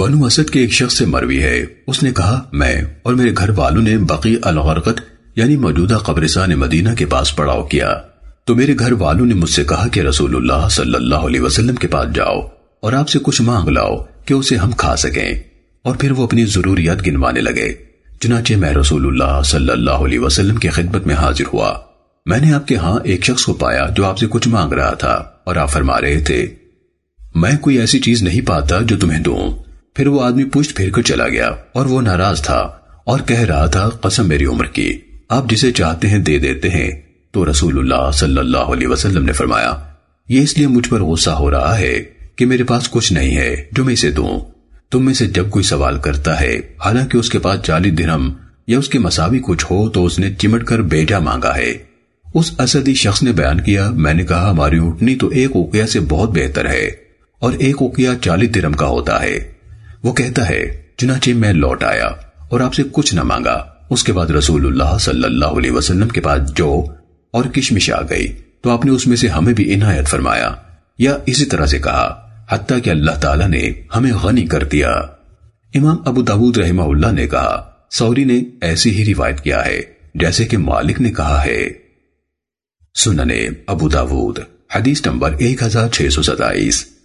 بنو اسد کے ایک شخص سے مروی ہے۔ اس نے کہا، میں اور میرے گھر والوں نے بقی الغرقت یعنی موجودہ قبرستان مدینہ کے پاس پڑاؤ کیا۔ تو میرے گھر والوں نے مجھ سے کہا کہ رسول اللہ صلی اللہ علیہ وسلم کے پاس جاؤ اور آپ سے کچھ مانگ لاؤ کہ اسے ہم کھا سکیں۔ اور پھر وہ اپنی ضروریات گنوانے لگے۔ چنانچہ میں رسول اللہ صلی اللہ علیہ وسلم کی خدمت میں حاضر ہوا۔ میں نے آپ کے ہاں ایک شخص کو پایا جو آپ سے کچھ مانگ رہا تھا اور آپ فرما رہے تھے۔ میں کوئی ایسی چیز نہیں پاتا جو تمہیں دوں۔ پھر وہ آدمی پوچھ پھر کر چلا گیا اور وہ ناراض تھا اور کہہ رہا تھا، قسم میری عمر کی، آپ جسے چاہتے ہیں دے دیتے ہیں۔ تو رسول اللہ صلی اللہ علیہ وسلم نے فرمایا، یہ اس لیے مجھ پر غصہ ہو رہا ہے کہ میرے پاس کچھ نہیں ہے، جو میں اسے دوں۔ تم میں سے جب کوئی سوال کرتا ہے، حالانکہ اس کے پاس چالی درہم یا اس کے مساوی کچھ ہو تو اس نے چمٹ کر بیٹا مانگا ہے۔ اس اسدی شخص نے بیان کیا، میں نے کہا، ہماری اٹھنی تو ایک اوکیا سے بہت بہتر ہے اور ایک اوکیا چالی درم کا ہوتا ہے۔ وہ کہتا ہے، چنانچہ میں لوٹ آیا اور آپ سے کچھ نہ مانگا۔ اس کے بعد رسول اللہ صلی اللہ علیہ وسلم کے پاس جو اور کشمش آ گئی۔ تو آپ نے اس میں سے ہمیں بھی عنایت فرمایا۔ یا اسی طرح سے کہا، حتیٰ کہ اللہ تعالیٰ نے ہمیں غنی کر دیا۔ امام ابو داود رحمہ اللہ نے کہا، سوری نے ایسی ہی روایت کیا ہے، جیسے کہ مالک نے کہا ہے۔ سننے ابو داود، حدیث نمبر 1627